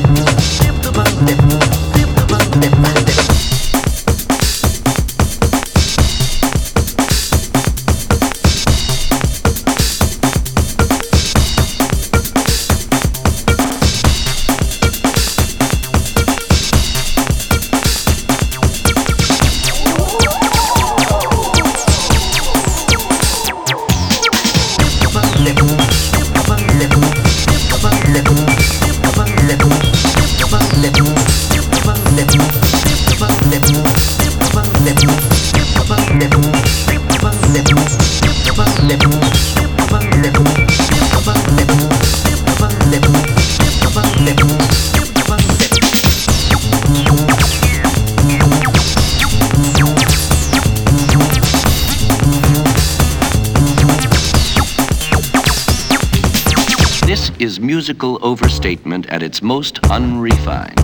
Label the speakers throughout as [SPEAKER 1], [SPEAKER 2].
[SPEAKER 1] with me. Musical overstatement at its most unrefined.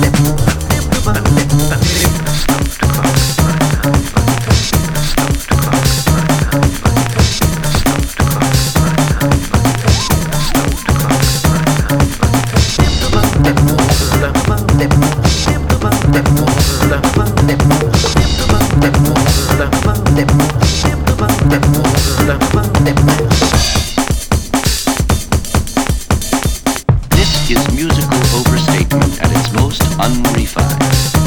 [SPEAKER 1] This is musical overstatement at its most unrefined.